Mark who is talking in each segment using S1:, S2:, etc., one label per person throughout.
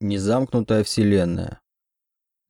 S1: Незамкнутая вселенная.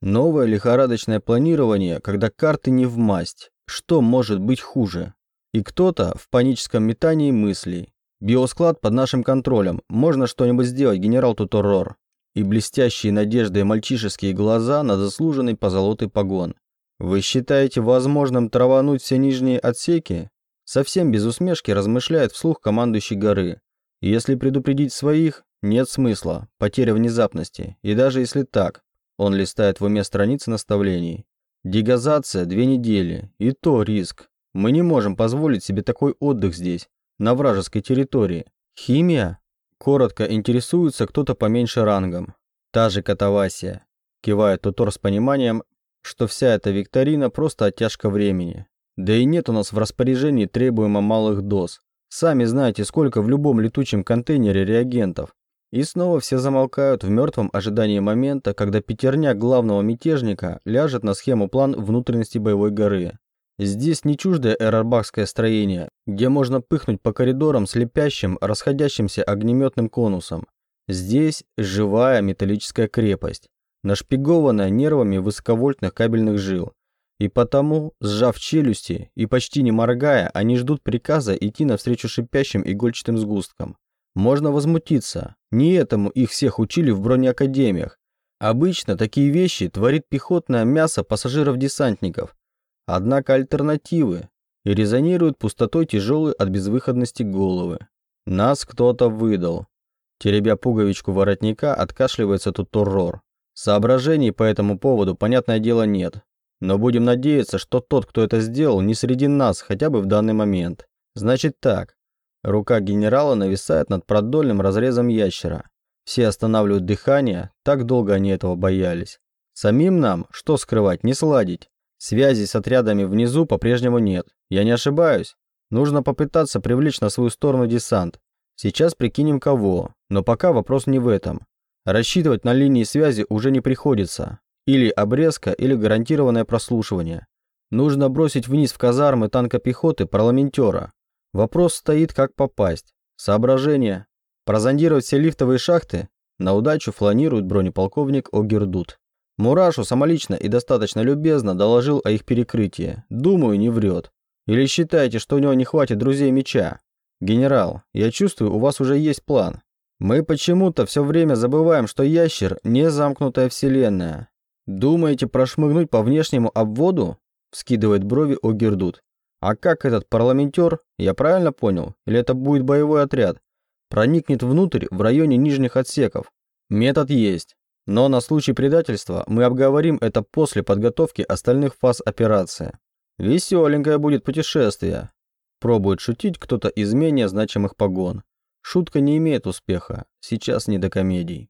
S1: Новое лихорадочное планирование, когда карты не в масть. Что может быть хуже? И кто-то в паническом метании мыслей. Биосклад под нашим контролем. Можно что-нибудь сделать, генерал Туторрор. И блестящие надежды мальчишеские глаза на заслуженный позолотый погон. Вы считаете возможным травануть все нижние отсеки? Совсем без усмешки размышляет вслух командующий горы. Если предупредить своих, нет смысла, потеря внезапности. И даже если так, он листает в уме страницы наставлений. Дегазация две недели, и то риск. Мы не можем позволить себе такой отдых здесь, на вражеской территории. Химия? Коротко интересуется кто-то поменьше рангом. Та же катавасия. Кивает Тутор с пониманием, что вся эта викторина просто оттяжка времени. Да и нет у нас в распоряжении требуемо малых доз. Сами знаете, сколько в любом летучем контейнере реагентов. И снова все замолкают в мертвом ожидании момента, когда пятерня главного мятежника ляжет на схему план внутренности боевой горы. Здесь не чуждое эрарбахское строение, где можно пыхнуть по коридорам слепящим, расходящимся огнеметным конусом. Здесь живая металлическая крепость, нашпигованная нервами высоковольтных кабельных жил. И потому, сжав челюсти и почти не моргая, они ждут приказа идти навстречу шипящим игольчатым сгусткам. Можно возмутиться. Не этому их всех учили в бронеакадемиях. Обычно такие вещи творит пехотное мясо пассажиров-десантников. Однако альтернативы и резонируют пустотой тяжелой от безвыходности головы. Нас кто-то выдал. Теребя пуговичку воротника, откашливается тут Торрор. Соображений по этому поводу, понятное дело, нет. Но будем надеяться, что тот, кто это сделал, не среди нас, хотя бы в данный момент. Значит так, Рука генерала нависает над продольным разрезом ящера. Все останавливают дыхание, так долго они этого боялись. Самим нам, что скрывать, не сладить. Связи с отрядами внизу по-прежнему нет. Я не ошибаюсь. Нужно попытаться привлечь на свою сторону десант. Сейчас прикинем кого, но пока вопрос не в этом. Рассчитывать на линии связи уже не приходится. Или обрезка, или гарантированное прослушивание. Нужно бросить вниз в казармы танка пехоты парламентера, Вопрос стоит, как попасть. Соображение. Прозондировать все лифтовые шахты? На удачу фланирует бронеполковник Огердут. Мурашу самолично и достаточно любезно доложил о их перекрытии. Думаю, не врет. Или считаете, что у него не хватит друзей меча? Генерал, я чувствую, у вас уже есть план. Мы почему-то все время забываем, что ящер – не замкнутая вселенная. Думаете прошмыгнуть по внешнему обводу? Вскидывает брови Огердут. А как этот парламентер, я правильно понял, или это будет боевой отряд, проникнет внутрь в районе нижних отсеков? Метод есть, но на случай предательства мы обговорим это после подготовки остальных фаз операции. Веселенькое будет путешествие. Пробует шутить кто-то из менее значимых погон. Шутка не имеет успеха, сейчас не до комедий.